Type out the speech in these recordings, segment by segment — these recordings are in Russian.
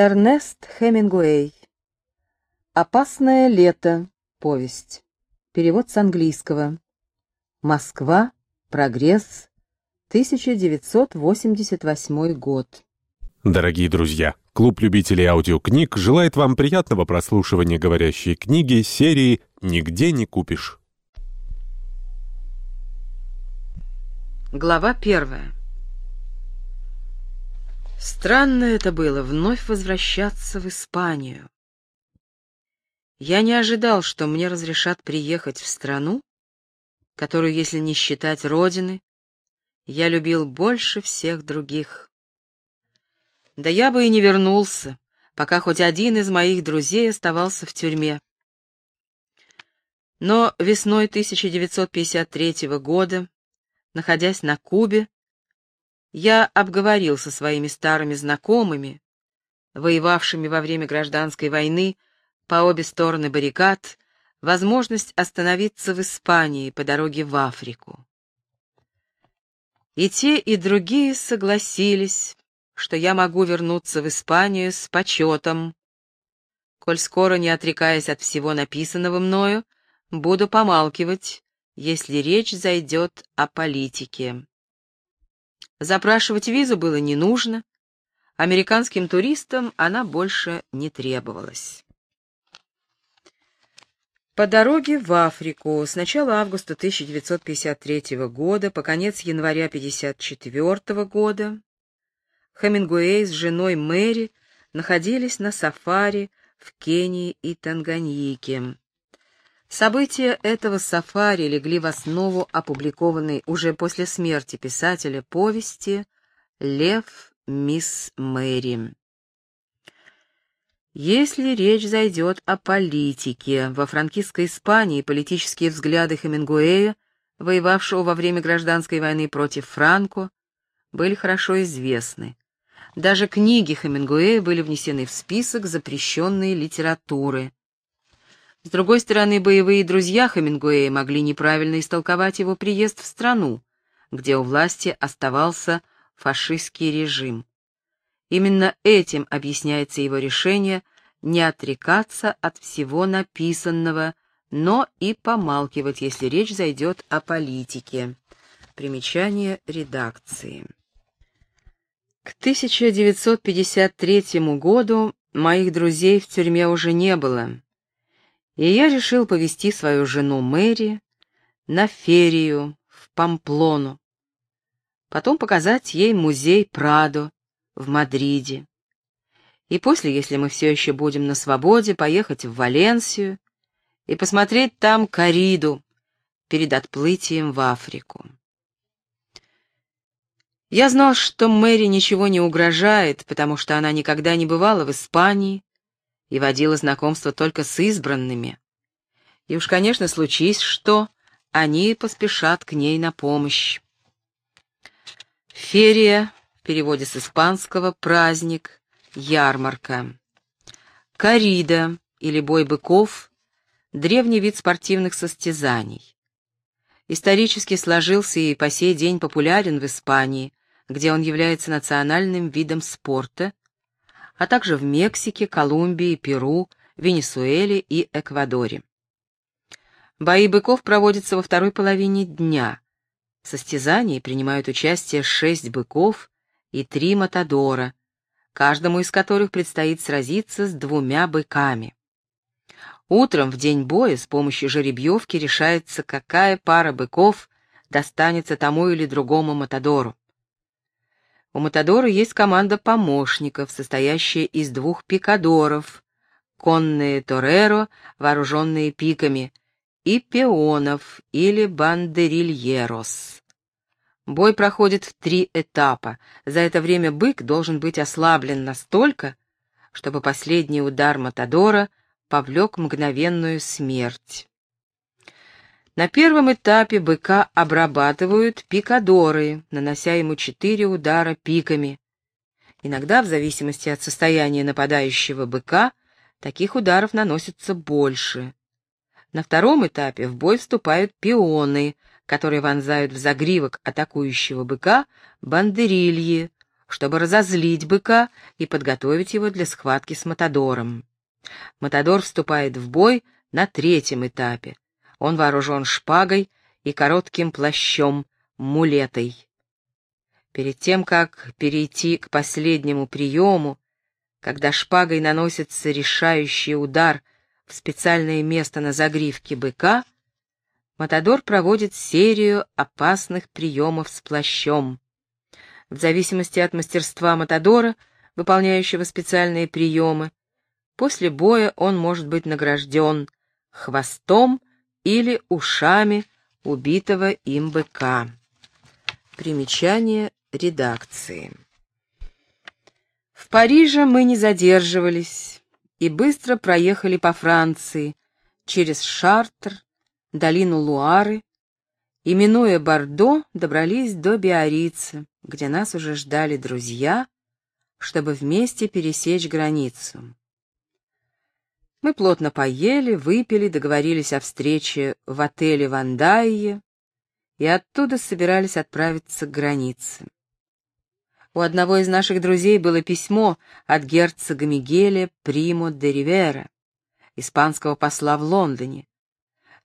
Эрнест Хемингуэй. «Опасное лето. Повесть». Перевод с английского. Москва. Прогресс. 1988 год. Дорогие друзья, клуб любителей аудиокниг желает вам приятного прослушивания говорящей книги серии «Нигде не купишь». Глава первая. Странно это было, вновь возвращаться в Испанию. Я не ожидал, что мне разрешат приехать в страну, которую, если не считать родины, я любил больше всех других. Да я бы и не вернулся, пока хоть один из моих друзей оставался в тюрьме. Но весной 1953 года, находясь на Кубе, я обговорил со своими старыми знакомыми, воевавшими во время гражданской войны по обе стороны баррикад, возможность остановиться в Испании по дороге в Африку. И те, и другие согласились, что я могу вернуться в Испанию с почетом, коль скоро, не отрекаясь от всего написанного мною, буду помалкивать, если речь зайдет о политике. Запрашивать визу было не нужно, американским туристам она больше не требовалась. По дороге в Африку с начала августа 1953 года по конец января 1954 года Хемингуэй с женой Мэри находились на сафари в Кении и Танганьике. События этого сафари легли в основу опубликованной уже после смерти писателя повести «Лев, мисс Мэри». Если речь зайдет о политике, во франкистской Испании политические взгляды Хемингуэя, воевавшего во время гражданской войны против Франко, были хорошо известны. Даже книги Хемингуэя были внесены в список запрещенной литературы. С другой стороны, боевые друзья Хемингуэя могли неправильно истолковать его приезд в страну, где у власти оставался фашистский режим. Именно этим объясняется его решение не отрекаться от всего написанного, но и помалкивать, если речь зайдет о политике. Примечание редакции. К 1953 году моих друзей в тюрьме уже не было, и я решил повести свою жену Мэри на ферию в Памплону, потом показать ей музей Прадо в Мадриде, и после, если мы все еще будем на свободе, поехать в Валенсию и посмотреть там кориду перед отплытием в Африку. Я знал, что Мэри ничего не угрожает, потому что она никогда не бывала в Испании и водила знакомство только с избранными. И уж, конечно, случись что, они поспешат к ней на помощь. Ферия, в переводе с испанского, праздник, ярмарка. Корида, или бой быков, древний вид спортивных состязаний. Исторически сложился и по сей день популярен в Испании, где он является национальным видом спорта, а также в Мексике, Колумбии, Перу, Венесуэле и Эквадоре. Бои быков проводятся во второй половине дня. В состязании принимают участие шесть быков и три матадора, каждому из которых предстоит сразиться с двумя быками. Утром в день боя с помощью жеребьевки решается, какая пара быков достанется тому или другому матадору. У Матадора есть команда помощников, состоящая из двух пикадоров, конные тореро, вооруженные пиками, и пеонов или бандерильерос. Бой проходит в три этапа. За это время бык должен быть ослаблен настолько, чтобы последний удар Матадора повлек мгновенную смерть. На первом этапе быка обрабатывают пикадоры, нанося ему четыре удара пиками. Иногда, в зависимости от состояния нападающего быка, таких ударов наносится больше. На втором этапе в бой вступают пионы, которые вонзают в загривок атакующего быка бандерильи, чтобы разозлить быка и подготовить его для схватки с Матадором. Матадор вступает в бой на третьем этапе. Он вооружен шпагой и коротким плащом, мулетой. Перед тем, как перейти к последнему приему, когда шпагой наносится решающий удар в специальное место на загривке быка, Матадор проводит серию опасных приемов с плащом. В зависимости от мастерства Матадора, выполняющего специальные приемы, после боя он может быть награжден хвостом или ушами убитого им быка. Примечание редакции. В Париже мы не задерживались и быстро проехали по Франции, через Шартр, долину Луары, и, минуя Бордо, добрались до Биорица, где нас уже ждали друзья, чтобы вместе пересечь границу. Мы плотно поели, выпили, договорились о встрече в отеле Вандайе и оттуда собирались отправиться к границе. У одного из наших друзей было письмо от герцога Мигеля Примо де Ривера, испанского посла в Лондоне,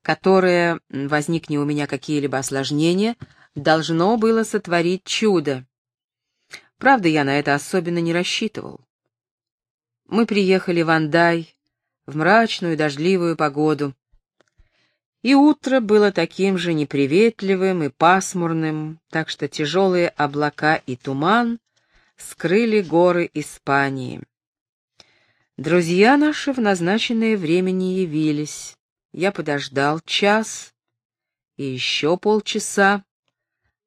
которое, возникне у меня какие-либо осложнения, должно было сотворить чудо. Правда, я на это особенно не рассчитывал. Мы приехали в Андай в мрачную дождливую погоду, и утро было таким же неприветливым и пасмурным, так что тяжелые облака и туман скрыли горы Испании. Друзья наши в назначенное время не явились. Я подождал час и еще полчаса,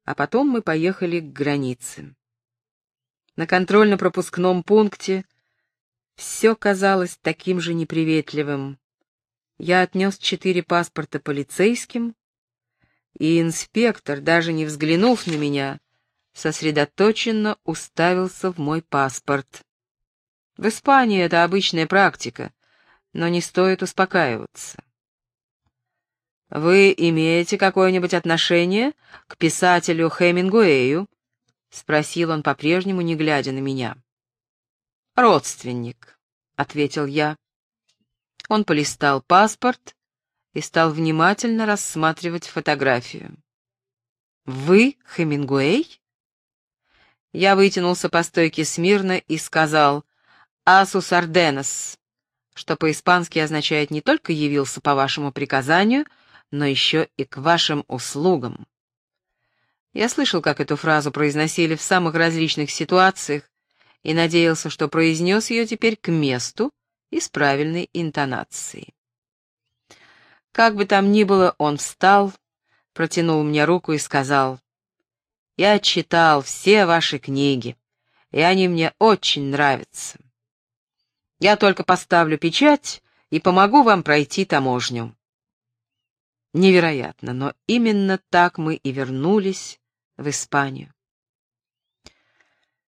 а потом мы поехали к границе. На контрольно-пропускном пункте все казалось таким же неприветливым. Я отнес четыре паспорта полицейским, и инспектор, даже не взглянув на меня, сосредоточенно уставился в мой паспорт. В Испании это обычная практика, но не стоит успокаиваться. «Вы имеете какое-нибудь отношение к писателю Хемингуэю?» — спросил он по-прежнему, не глядя на меня. «Родственник», — ответил я. Он полистал паспорт и стал внимательно рассматривать фотографию. «Вы Хемингуэй?» Я вытянулся по стойке смирно и сказал «Асус Арденес», что по-испански означает не только «явился по вашему приказанию», но еще и к вашим услугам. Я слышал, как эту фразу произносили в самых различных ситуациях, и надеялся, что произнес ее теперь к месту и с правильной интонацией. Как бы там ни было, он встал, протянул мне руку и сказал, «Я читал все ваши книги, и они мне очень нравятся. Я только поставлю печать и помогу вам пройти таможню». Невероятно, но именно так мы и вернулись в Испанию.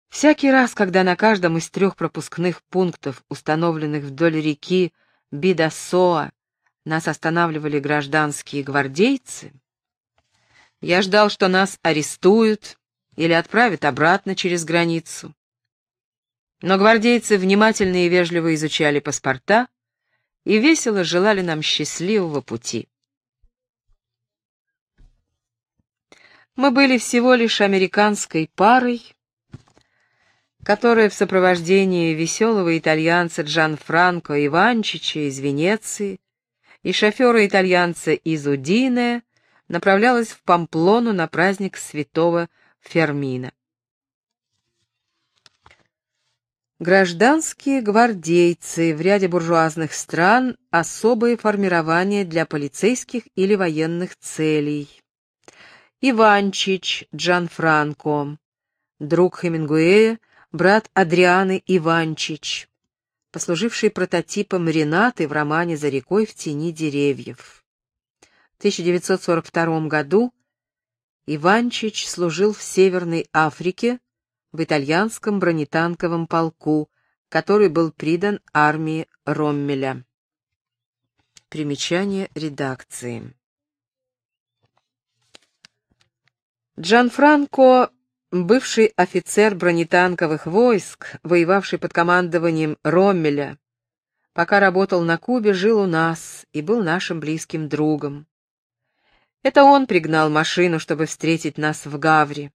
Всякий раз, когда на каждом из трех пропускных пунктов, установленных вдоль реки Бидасоа, нас останавливали гражданские гвардейцы, я ждал, что нас арестуют или отправят обратно через границу. Но гвардейцы внимательно и вежливо изучали паспорта и весело желали нам счастливого пути. Мы были всего лишь американской парой, которая в сопровождении веселого итальянца Джан Франко Иванчича из Венеции и шофера-итальянца из Удине направлялась в Памплону на праздник святого Фермина. Гражданские гвардейцы в ряде буржуазных стран — особое формирование для полицейских или военных целей. Иванчич Джан Франко, друг Хемингуэя, брат Адрианы Иванчич, послуживший прототипом Ренаты в романе «За рекой в тени деревьев». В 1942 году Иванчич служил в Северной Африке в итальянском бронетанковом полку, который был придан армии Роммеля. Примечание редакции. Джанфранко Бывший офицер бронетанковых войск, воевавший под командованием Роммеля, пока работал на Кубе, жил у нас и был нашим близким другом. Это он пригнал машину, чтобы встретить нас в Гавре.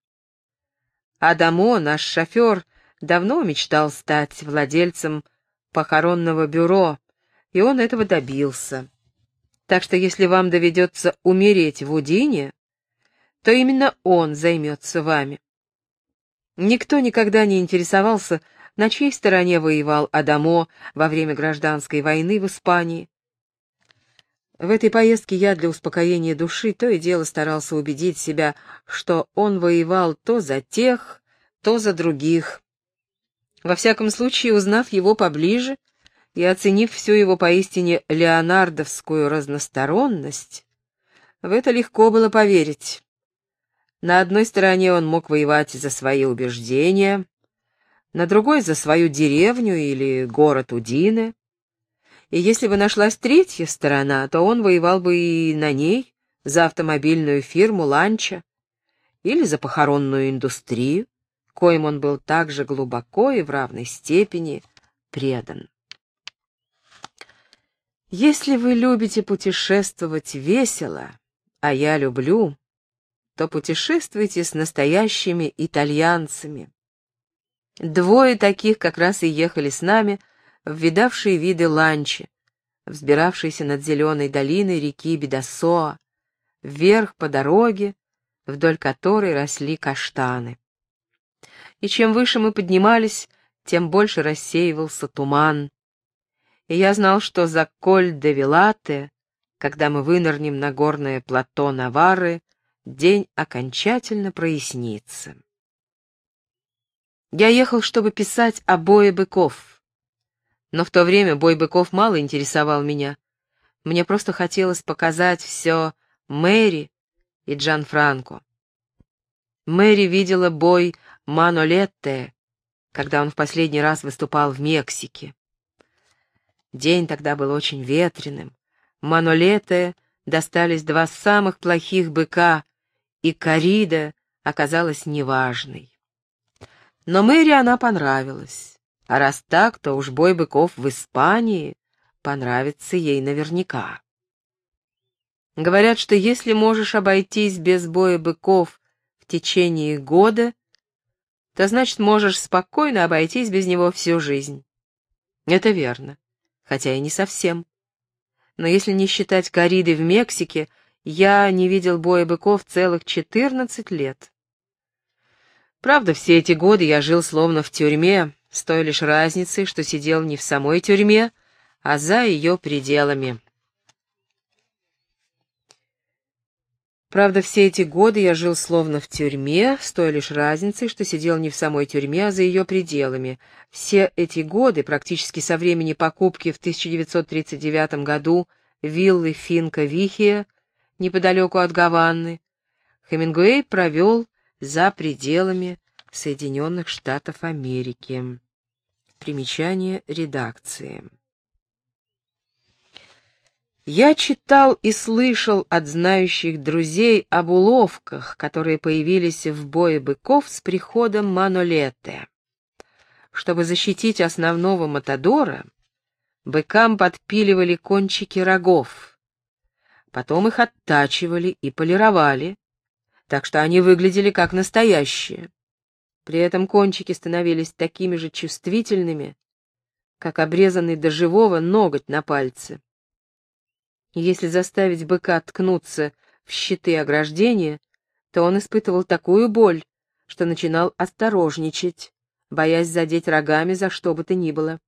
Адамо, наш шофер, давно мечтал стать владельцем похоронного бюро, и он этого добился. Так что если вам доведется умереть в Удине, то именно он займется вами. Никто никогда не интересовался, на чьей стороне воевал Адамо во время гражданской войны в Испании. В этой поездке я для успокоения души то и дело старался убедить себя, что он воевал то за тех, то за других. Во всяком случае, узнав его поближе и оценив всю его поистине леонардовскую разносторонность, в это легко было поверить. На одной стороне он мог воевать за свои убеждения, на другой — за свою деревню или город Удины. И если бы нашлась третья сторона, то он воевал бы и на ней за автомобильную фирму Ланча или за похоронную индустрию, коим он был также глубоко и в равной степени предан. Если вы любите путешествовать весело, а я люблю, то путешествуйте с настоящими итальянцами. Двое таких как раз и ехали с нами в видавшие виды ланчи, взбиравшиеся над зеленой долиной реки Бедосоа, вверх по дороге, вдоль которой росли каштаны. И чем выше мы поднимались, тем больше рассеивался туман. И я знал, что за Коль де Вилате, когда мы вынырнем на горное плато Навары, день окончательно прояснится. Я ехал, чтобы писать о бое быков. Но в то время бой быков мало интересовал меня. Мне просто хотелось показать все Мэри и Джан Франко. Мэри видела бой Манолетте, когда он в последний раз выступал в Мексике. День тогда был очень ветреным. Манолетте достались два самых плохих быка, и корида оказалась неважной. Но Мэри она понравилась, а раз так, то уж бой быков в Испании понравится ей наверняка. Говорят, что если можешь обойтись без боя быков в течение года, то значит можешь спокойно обойтись без него всю жизнь. Это верно, хотя и не совсем. Но если не считать кориды в Мексике — я не видел боя быков целых четырнадцать лет. Правда, все эти годы я жил словно в тюрьме, с той лишь разницей, что сидел не в самой тюрьме, а за ее пределами. Правда, все эти годы я жил словно в тюрьме, с той лишь разницей, что сидел не в самой тюрьме, а за ее пределами. Все эти годы, практически со времени покупки в 1939 году виллы Финка Вихия, неподалеку от Гаваны, Хемингуэй провел за пределами Соединенных Штатов Америки. Примечание редакции. Я читал и слышал от знающих друзей об уловках, которые появились в бое быков с приходом Манолете. Чтобы защитить основного Матадора, быкам подпиливали кончики рогов — Потом их оттачивали и полировали, так что они выглядели как настоящие. При этом кончики становились такими же чувствительными, как обрезанный до живого ноготь на пальце. Если заставить быка ткнуться в щиты ограждения, то он испытывал такую боль, что начинал осторожничать, боясь задеть рогами за что бы то ни было.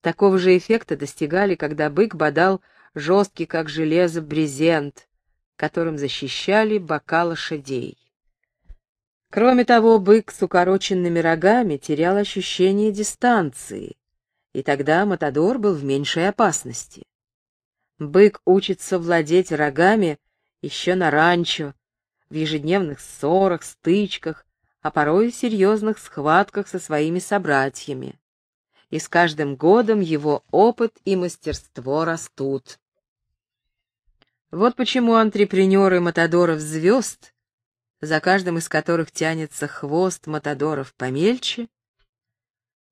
Такого же эффекта достигали, когда бык бодал жесткий, как железо, брезент, которым защищали бока лошадей. Кроме того, бык с укороченными рогами терял ощущение дистанции, и тогда Матадор был в меньшей опасности. Бык учится владеть рогами еще на ранчо, в ежедневных ссорах, стычках, а порой и серьезных схватках со своими собратьями и с каждым годом его опыт и мастерство растут. Вот почему антрепренеры Матадоров звезд за каждым из которых тянется хвост матадоров помельче,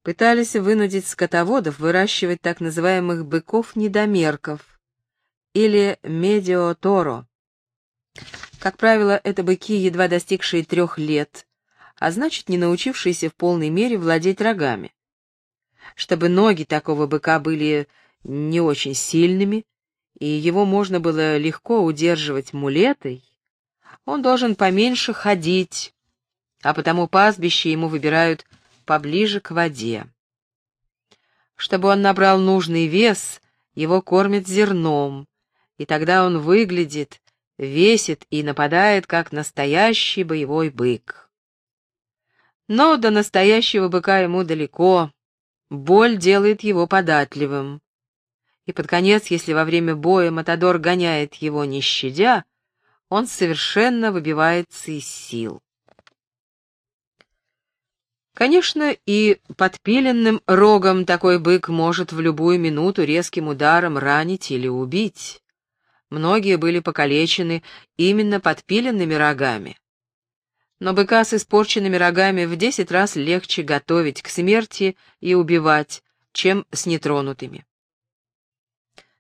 пытались вынудить скотоводов выращивать так называемых быков-недомерков или медиоторо. Как правило, это быки, едва достигшие трех лет, а значит, не научившиеся в полной мере владеть рогами. Чтобы ноги такого быка были не очень сильными, и его можно было легко удерживать мулетой, он должен поменьше ходить, а потому пастбище ему выбирают поближе к воде. Чтобы он набрал нужный вес, его кормят зерном, и тогда он выглядит, весит и нападает, как настоящий боевой бык. Но до настоящего быка ему далеко, боль делает его податливым. И под конец, если во время боя Матадор гоняет его не щадя, он совершенно выбивается из сил. Конечно, и подпиленным рогом такой бык может в любую минуту резким ударом ранить или убить. Многие были покалечены именно подпиленными рогами. Но быка с испорченными рогами в десять раз легче готовить к смерти и убивать, чем с нетронутыми.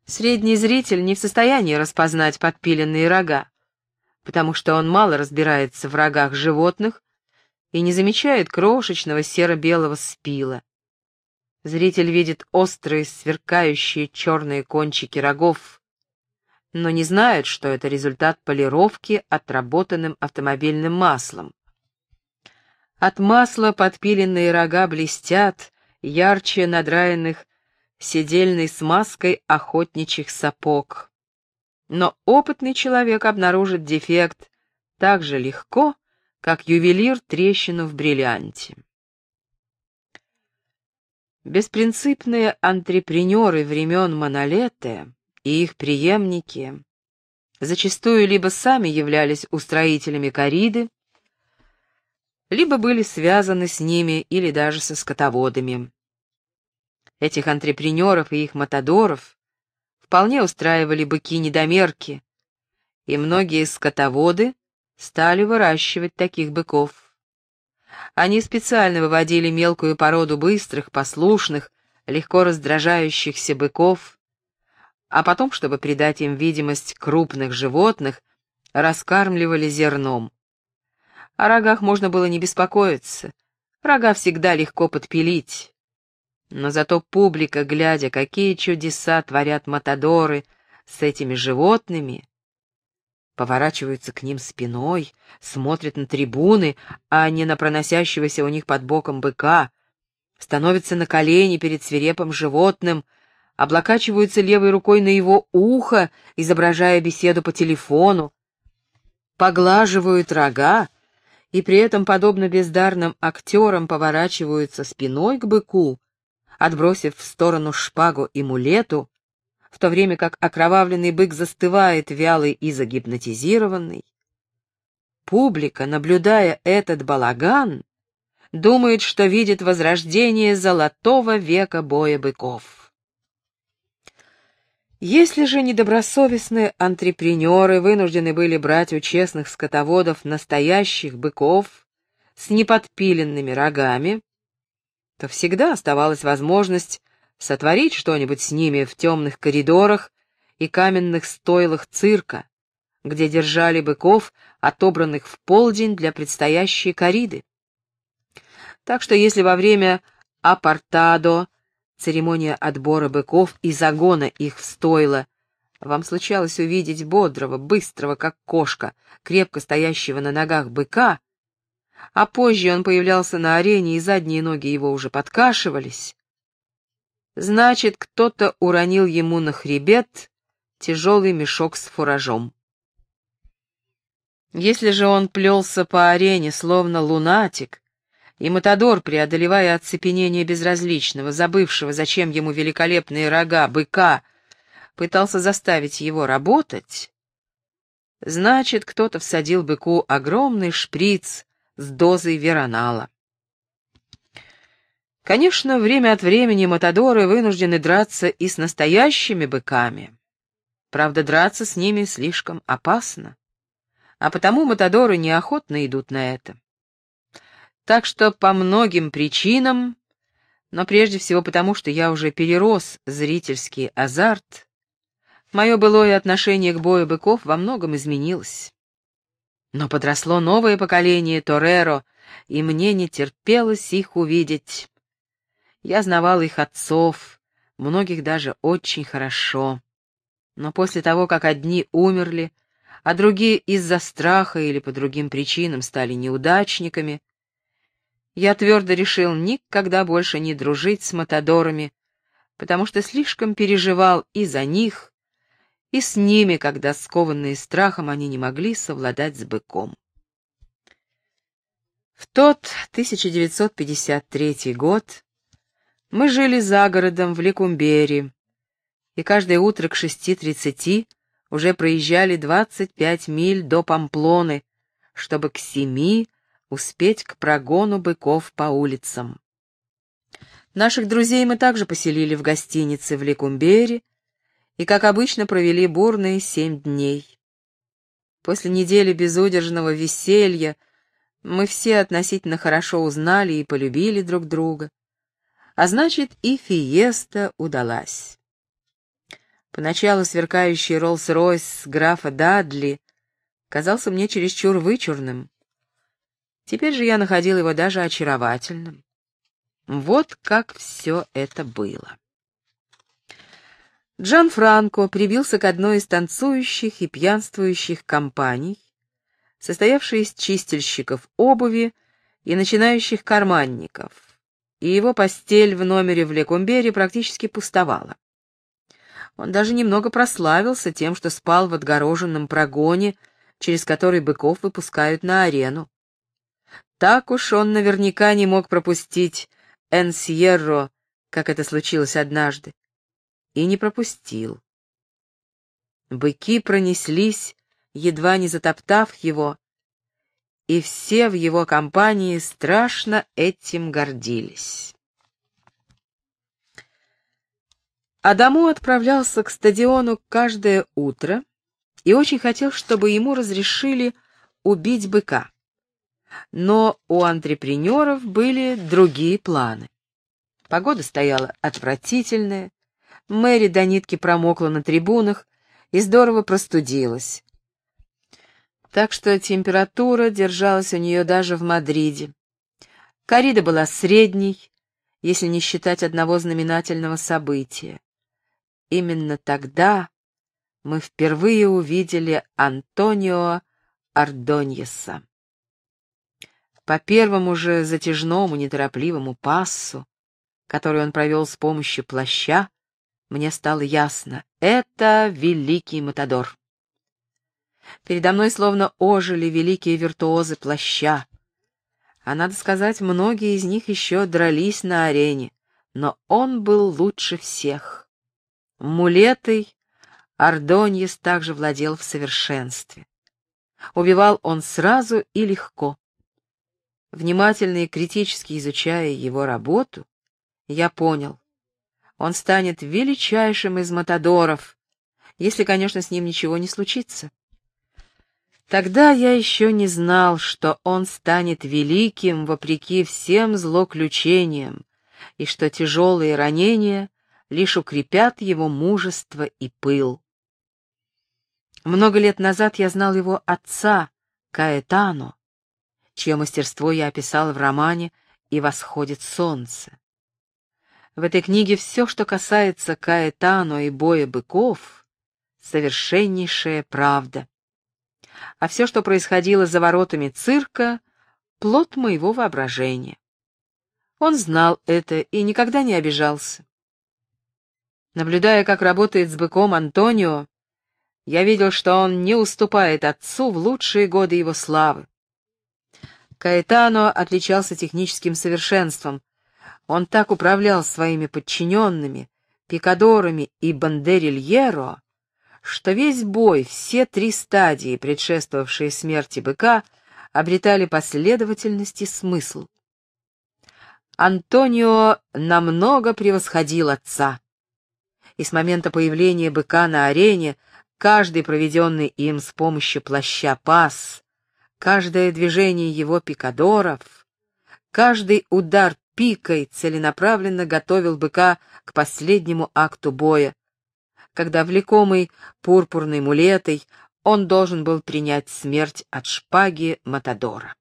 Средний зритель не в состоянии распознать подпиленные рога, потому что он мало разбирается в рогах животных и не замечает крошечного серо-белого спила. Зритель видит острые, сверкающие черные кончики рогов, но не знает, что это результат полировки отработанным автомобильным маслом. От масла подпиленные рога блестят, ярче надраенных седельной смазкой охотничьих сапог. Но опытный человек обнаружит дефект так же легко, как ювелир трещину в бриллианте. Беспринципные антрепренеры времен Монолете и их преемники зачастую либо сами являлись устроителями кориды, либо были связаны с ними или даже со скотоводами. Этих антрепренеров и их матадоров вполне устраивали быки-недомерки, и многие скотоводы стали выращивать таких быков. Они специально выводили мелкую породу быстрых, послушных, легко раздражающихся быков, а потом, чтобы придать им видимость крупных животных, раскармливали зерном. О рогах можно было не беспокоиться, рога всегда легко подпилить. Но зато публика, глядя, какие чудеса творят матадоры с этими животными, поворачиваются к ним спиной, смотрят на трибуны, а не на проносящегося у них под боком быка, становятся на колени перед свирепым животным, облокачиваются левой рукой на его ухо, изображая беседу по телефону, поглаживают рога и при этом, подобно бездарным актерам, поворачиваются спиной к быку, отбросив в сторону шпагу и мулету, в то время как окровавленный бык застывает вялый и загипнотизированный. Публика, наблюдая этот балаган, думает, что видит возрождение золотого века боя быков. Если же недобросовестные антрепренеры вынуждены были брать у честных скотоводов настоящих быков с неподпиленными рогами, то всегда оставалась возможность сотворить что-нибудь с ними в темных коридорах и каменных стойлах цирка, где держали быков, отобранных в полдень для предстоящей кориды. Так что если во время апартадо, церемония отбора быков и загона их в стойло, вам случалось увидеть бодрого, быстрого, как кошка, крепко стоящего на ногах быка, а позже он появлялся на арене, и задние ноги его уже подкашивались, значит, кто-то уронил ему на хребет тяжелый мешок с фуражом. Если же он плелся по арене, словно лунатик, и Матадор, преодолевая оцепенение безразличного, забывшего, зачем ему великолепные рога быка, пытался заставить его работать, значит, кто-то всадил быку огромный шприц с дозой веронала. Конечно, время от времени матадоры вынуждены драться и с настоящими быками. Правда, драться с ними слишком опасно. а потому матадоры неохотно идут на это. Так что по многим причинам, но прежде всего потому, что я уже перерос зрительский азарт, мое былое отношение к бою быков во многом изменилось. Но подросло новое поколение Тореро, и мне не терпелось их увидеть. Я знавал их отцов, многих даже очень хорошо. Но после того, как одни умерли, а другие из-за страха или по другим причинам стали неудачниками, я твердо решил никогда больше не дружить с матадорами, потому что слишком переживал и за них, и с ними, когда, скованные страхом, они не могли совладать с быком. В тот 1953 год мы жили за городом в Лекумбере, и каждое утро к 6.30 уже проезжали 25 миль до Памплоны, чтобы к семи успеть к прогону быков по улицам. Наших друзей мы также поселили в гостинице в Лекумбере и, как обычно, провели бурные семь дней. После недели безудержного веселья мы все относительно хорошо узнали и полюбили друг друга, а значит, и фиеста удалась. Поначалу сверкающий Роллс-Ройс графа Дадли казался мне чересчур вычурным. Теперь же я находил его даже очаровательным. Вот как все это было. Джан Франко прибился к одной из танцующих и пьянствующих компаний, состоявшей из чистильщиков обуви и начинающих карманников, и его постель в номере в Лекумбере практически пустовала. Он даже немного прославился тем, что спал в отгороженном прогоне, через который быков выпускают на арену. Так уж он наверняка не мог пропустить Энсьерро, как это случилось однажды. И не пропустил. Быки пронеслись, едва не затоптав его, и все в его компании страшно этим гордились. Адаму отправлялся к стадиону каждое утро и очень хотел, чтобы ему разрешили убить быка. Но у антрепренеров были другие планы. Погода стояла отвратительная, Мэри до нитки промокла на трибунах и здорово простудилась. Так что температура держалась у нее даже в Мадриде. Корида была средней, если не считать одного знаменательного события. Именно тогда мы впервые увидели Антонио Ардоньеса. По первому же затяжному неторопливому пассу, который он провел с помощью плаща, мне стало ясно — это великий Матадор. Передо мной словно ожили великие виртуозы плаща. А надо сказать, многие из них еще дрались на арене, но он был лучше всех. Мулетой Ардоньес также владел в совершенстве. Убивал он сразу и легко. Внимательно и критически изучая его работу, я понял, он станет величайшим из матадоров, если, конечно, с ним ничего не случится. Тогда я еще не знал, что он станет великим вопреки всем злоключениям, и что тяжелые ранения лишь укрепят его мужество и пыл. Много лет назад я знал его отца, Каэтано, чье мастерство я описал в романе «И восходит солнце». В этой книге все, что касается Каэтано и боя быков, совершеннейшая правда. А все, что происходило за воротами цирка, плод моего воображения. Он знал это и никогда не обижался. Наблюдая, как работает с быком Антонио, я видел, что он не уступает отцу в лучшие годы его славы. Каэтано отличался техническим совершенством. Он так управлял своими подчиненными, пикадорами и бандерильеро, что весь бой, все три стадии, предшествовавшие смерти быка, обретали последовательность и смысл. Антонио намного превосходил отца. И с момента появления быка на арене каждый проведенный им с помощью плаща пас, каждое движение его пикадоров, каждый удар пикой целенаправленно готовил быка к последнему акту боя, когда, влекомый пурпурной мулетой, он должен был принять смерть от шпаги Матадора.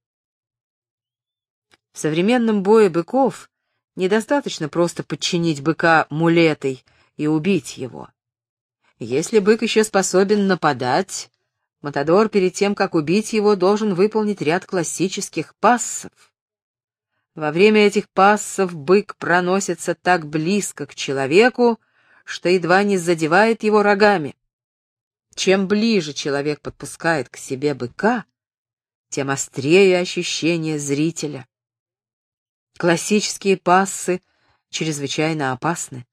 В современном бое быков недостаточно просто подчинить быка мулетой и убить его. Если бык еще способен нападать, Матадор перед тем, как убить его, должен выполнить ряд классических пассов. Во время этих пассов бык проносится так близко к человеку, что едва не задевает его рогами. Чем ближе человек подпускает к себе быка, тем острее ощущение зрителя. Классические пассы чрезвычайно опасны,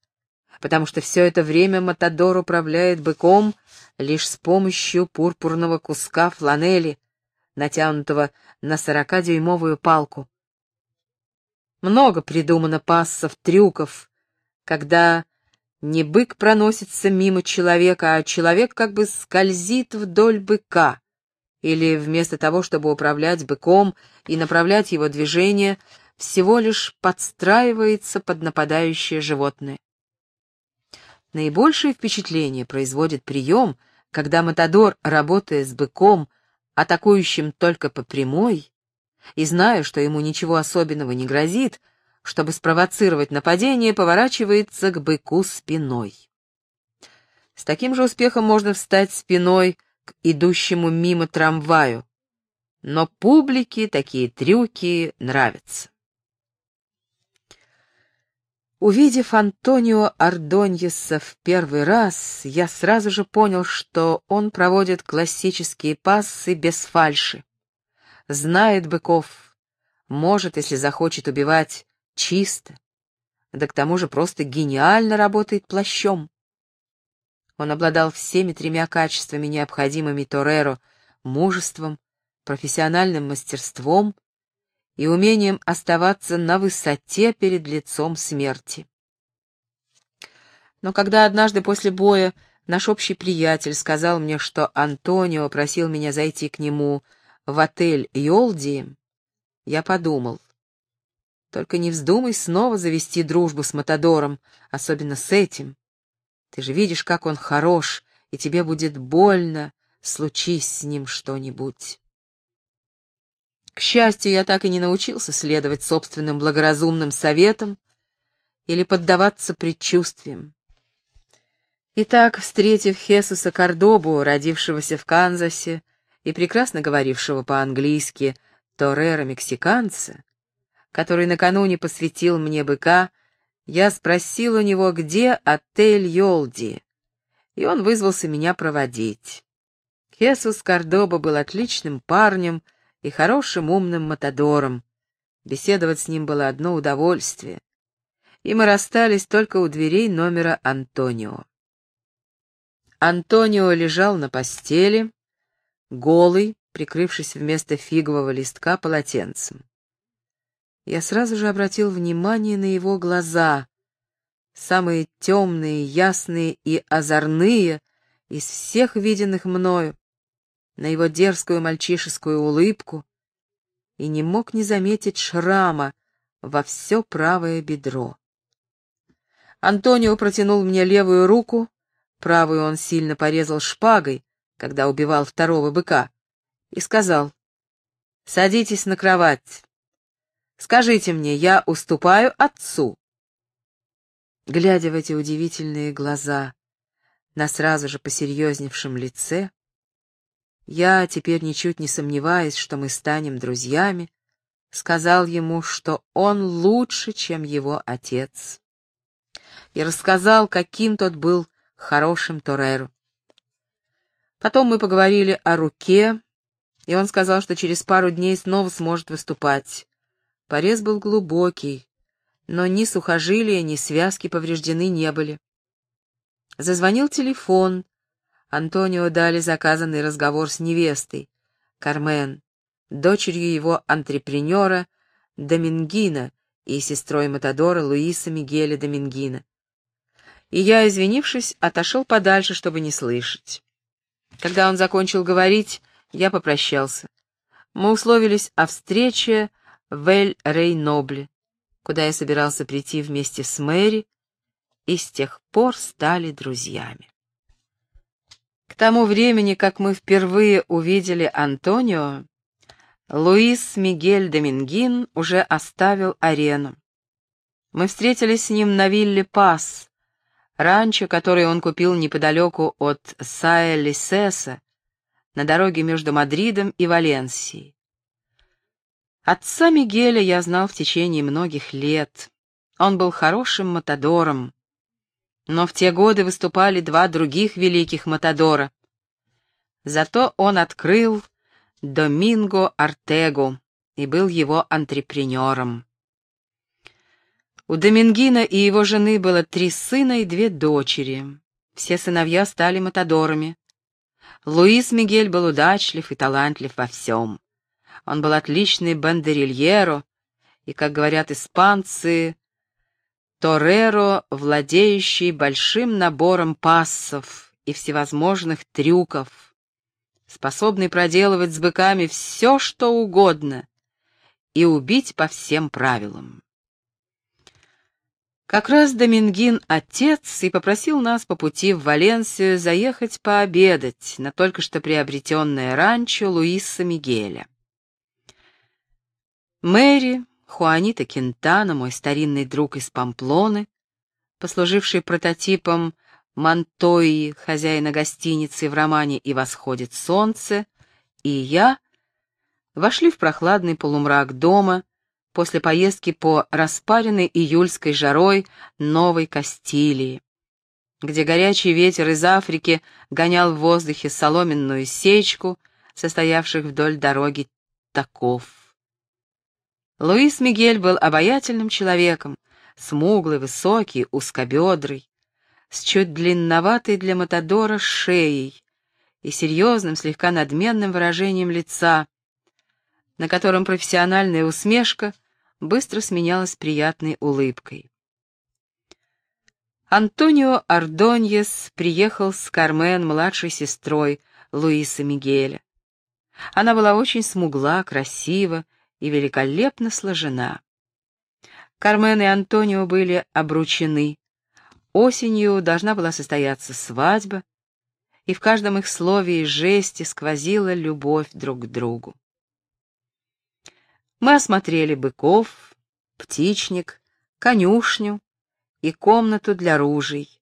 потому что все это время Матадор управляет быком лишь с помощью пурпурного куска фланели, натянутого на сорокадюймовую палку. Много придумано пассов, трюков, когда не бык проносится мимо человека, а человек как бы скользит вдоль быка, или вместо того, чтобы управлять быком и направлять его движение, всего лишь подстраивается под нападающее животное. Наибольшее впечатление производит прием, когда Матадор, работая с быком, атакующим только по прямой, и зная, что ему ничего особенного не грозит, чтобы спровоцировать нападение, поворачивается к быку спиной. С таким же успехом можно встать спиной к идущему мимо трамваю, но публике такие трюки нравятся. Увидев Антонио Ардоньеса в первый раз, я сразу же понял, что он проводит классические пассы без фальши. Знает быков, может, если захочет убивать, чисто, да к тому же просто гениально работает плащом. Он обладал всеми тремя качествами, необходимыми Тореро, мужеством, профессиональным мастерством и умением оставаться на высоте перед лицом смерти. Но когда однажды после боя наш общий приятель сказал мне, что Антонио просил меня зайти к нему в отель Йолди, я подумал, только не вздумай снова завести дружбу с Матадором, особенно с этим. Ты же видишь, как он хорош, и тебе будет больно, случись с ним что-нибудь. К счастью, я так и не научился следовать собственным благоразумным советам или поддаваться предчувствиям. Итак, встретив Хесуса Кордобу, родившегося в Канзасе и прекрасно говорившего по-английски Торрера-мексиканца, который накануне посвятил мне быка, я спросил у него, где отель Йолди, и он вызвался меня проводить. Хесус Кордоба был отличным парнем, и хорошим умным матадором. Беседовать с ним было одно удовольствие. И мы расстались только у дверей номера Антонио. Антонио лежал на постели, голый, прикрывшись вместо фигового листка полотенцем. Я сразу же обратил внимание на его глаза, самые темные, ясные и озорные из всех виденных мною на его дерзкую мальчишескую улыбку и не мог не заметить шрама во все правое бедро. Антонио протянул мне левую руку, правую он сильно порезал шпагой, когда убивал второго быка, и сказал, «Садитесь на кровать. Скажите мне, я уступаю отцу?» Глядя в эти удивительные глаза, на сразу же посерьезневшем лице, я, теперь ничуть не сомневаясь, что мы станем друзьями, сказал ему, что он лучше, чем его отец. И рассказал, каким тот был хорошим Тореру. Потом мы поговорили о руке, и он сказал, что через пару дней снова сможет выступать. Порез был глубокий, но ни сухожилия, ни связки повреждены не были. Зазвонил телефон, Антонио дали заказанный разговор с невестой, Кармен, дочерью его антрепренера Домингина и сестрой Матадора Луиса Мигеля Домингина. И я, извинившись, отошел подальше, чтобы не слышать. Когда он закончил говорить, я попрощался. Мы условились о встрече в Эль-Рей-Нобле, куда я собирался прийти вместе с Мэри, и с тех пор стали друзьями. К тому времени, как мы впервые увидели Антонио, Луис Мигель Домингин уже оставил арену. Мы встретились с ним на вилле Пас, ранчо, которое он купил неподалеку от Сая-Лисеса, на дороге между Мадридом и Валенсией. Отца Мигеля я знал в течение многих лет. Он был хорошим матадором. Но в те годы выступали два других великих матадора. Зато он открыл Доминго Артегу и был его антрепренером. У Домингина и его жены было три сына и две дочери. Все сыновья стали матадорами. Луис Мигель был удачлив и талантлив во всем. Он был отличный бандерильеро и, как говорят испанцы, тореро, владеющий большим набором пассов и всевозможных трюков, способный проделывать с быками все, что угодно и убить по всем правилам. Как раз Домингин отец и попросил нас по пути в Валенсию заехать пообедать на только что приобретенное ранчо Луиса Мигеля. Мэри, Хуанита Кентана, мой старинный друг из Памплоны, послуживший прототипом Монтои, хозяина гостиницы в романе «И восходит солнце», и я вошли в прохладный полумрак дома, после поездки по распаренной июльской жарой Новой Кастилии, где горячий ветер из Африки гонял в воздухе соломенную сечку, состоявших вдоль дороги таков. Луис Мигель был обаятельным человеком, смуглый, высокий, узкобедрый, с чуть длинноватой для Матадора шеей и серьезным, слегка надменным выражением лица, на котором профессиональная усмешка быстро сменялась приятной улыбкой. Антонио Ардоньес приехал с Кармен, младшей сестрой Луиса Мигеля. Она была очень смугла, красива и великолепно сложена. Кармен и Антонио были обручены. Осенью должна была состояться свадьба, и в каждом их слове и жесте сквозила любовь друг к другу. Мы осмотрели быков, птичник, конюшню и комнату для ружей.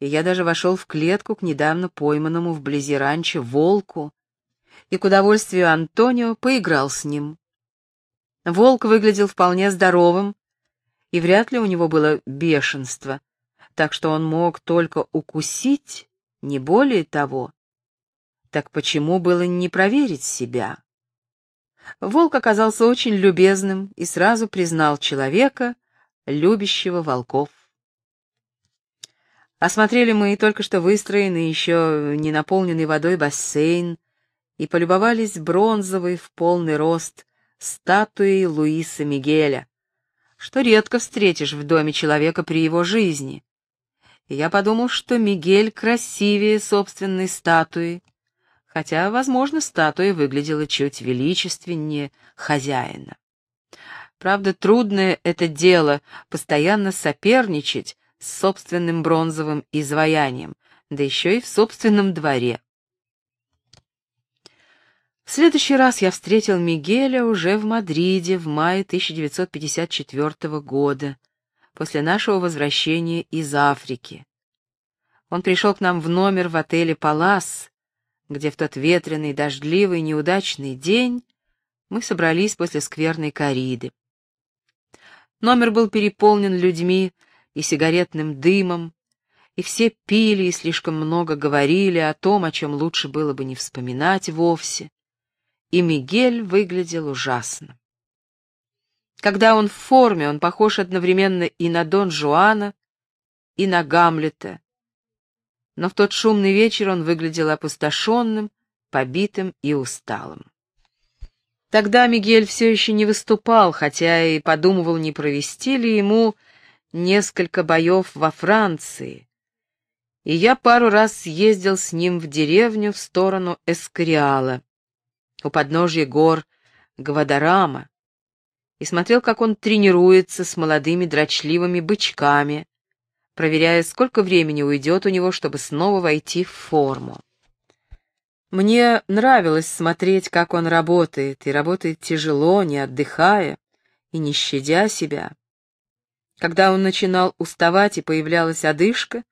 И я даже вошел в клетку к недавно пойманному вблизи ранчо волку, и к удовольствию Антонио поиграл с ним. Волк выглядел вполне здоровым, и вряд ли у него было бешенство, так что он мог только укусить, не более того. Так почему было не проверить себя? Волк оказался очень любезным и сразу признал человека, любящего волков. Осмотрели мы только что выстроенный, еще не наполненный водой бассейн и полюбовались бронзовой в полный рост статуей Луиса Мигеля, что редко встретишь в доме человека при его жизни. И я подумал, что Мигель красивее собственной статуи, хотя, возможно, статуя выглядела чуть величественнее хозяина. Правда, трудное это дело — постоянно соперничать с собственным бронзовым изваянием, да еще и в собственном дворе. В следующий раз я встретил Мигеля уже в Мадриде в мае 1954 года, после нашего возвращения из Африки. Он пришел к нам в номер в отеле «Палас», где в тот ветреный, дождливый, неудачный день мы собрались после скверной кориды. Номер был переполнен людьми и сигаретным дымом, и все пили и слишком много говорили о том, о чем лучше было бы не вспоминать вовсе, и Мигель выглядел ужасно. Когда он в форме, он похож одновременно и на Дон Жуана, и на Гамлета, но в тот шумный вечер он выглядел опустошенным, побитым и усталым. Тогда Мигель все еще не выступал, хотя и подумывал, не провести ли ему несколько боев во Франции. и я пару раз съездил с ним в деревню в сторону Эскориала, у подножья гор Гвадарама, и смотрел, как он тренируется с молодыми дрочливыми бычками, проверяя, сколько времени уйдет у него, чтобы снова войти в форму. Мне нравилось смотреть, как он работает, и работает тяжело, не отдыхая и не щадя себя. Когда он начинал уставать и появлялась одышка,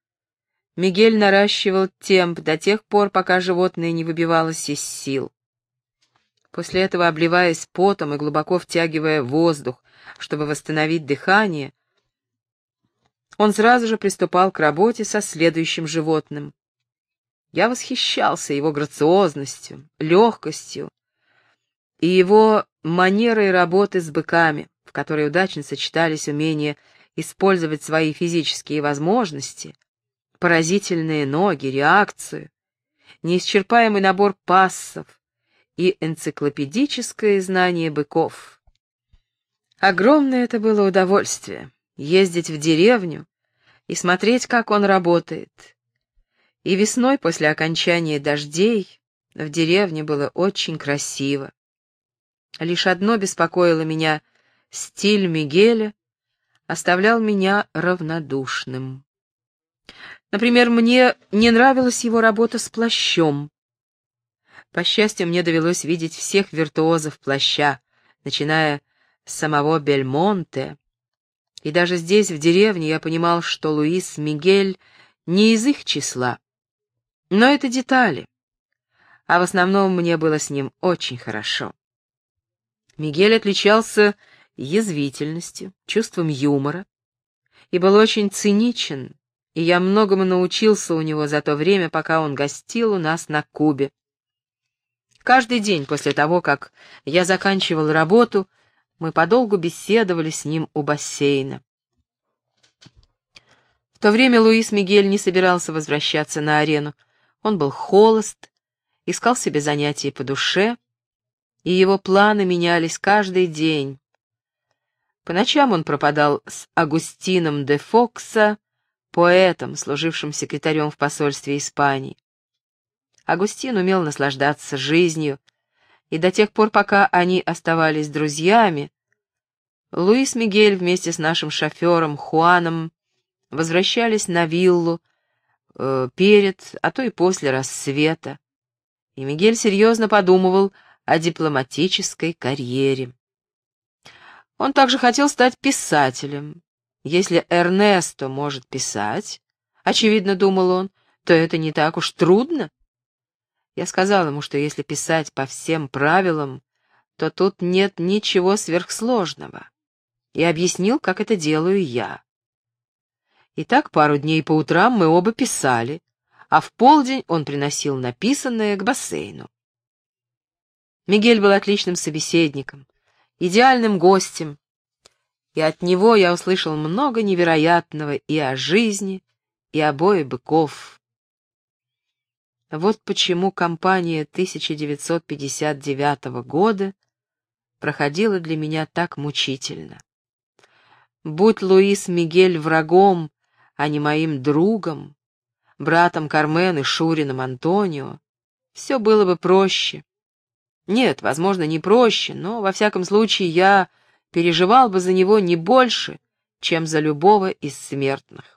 Мигель наращивал темп до тех пор, пока животное не выбивалось из сил. После этого, обливаясь потом и глубоко втягивая воздух, чтобы восстановить дыхание, он сразу же приступал к работе со следующим животным. Я восхищался его грациозностью, легкостью и его манерой работы с быками, в которой удачно сочетались умение использовать свои физические возможности, поразительные ноги, реакцию, неисчерпаемый набор пассов и энциклопедическое знание быков. Огромное это было удовольствие — ездить в деревню и смотреть, как он работает. И весной после окончания дождей в деревне было очень красиво. Лишь одно беспокоило меня — стиль Мигеля оставлял меня равнодушным. Например, мне не нравилась его работа с плащом. По счастью, мне довелось видеть всех виртуозов плаща, начиная с самого Бельмонте. И даже здесь, в деревне, я понимал, что Луис Мигель не из их числа. Но это детали. А в основном мне было с ним очень хорошо. Мигель отличался язвительностью, чувством юмора и был очень циничен, и я многому научился у него за то время, пока он гостил у нас на Кубе. Каждый день после того, как я заканчивал работу, мы подолгу беседовали с ним у бассейна. В то время Луис Мигель не собирался возвращаться на арену. Он был холост, искал себе занятия по душе, и его планы менялись каждый день. По ночам он пропадал с Агустином де Фокса, поэтом, служившим секретарем в посольстве Испании. Агустин умел наслаждаться жизнью, и до тех пор, пока они оставались друзьями, Луис Мигель вместе с нашим шофером Хуаном возвращались на виллу э, перед, а то и после рассвета, и Мигель серьезно подумывал о дипломатической карьере. Он также хотел стать писателем. Если Эрнесто может писать, очевидно, думал он, то это не так уж трудно. Я сказал ему, что если писать по всем правилам, то тут нет ничего сверхсложного, и объяснил, как это делаю я. И так пару дней по утрам мы оба писали, а в полдень он приносил написанное к бассейну. Мигель был отличным собеседником, идеальным гостем, и от него я услышал много невероятного и о жизни, и о бое быков. Вот почему кампания 1959 года проходила для меня так мучительно. Будь Луис Мигель врагом, а не моим другом, братом Кармен и Шурином Антонио, все было бы проще. Нет, возможно, не проще, но, во всяком случае, я переживал бы за него не больше, чем за любого из смертных.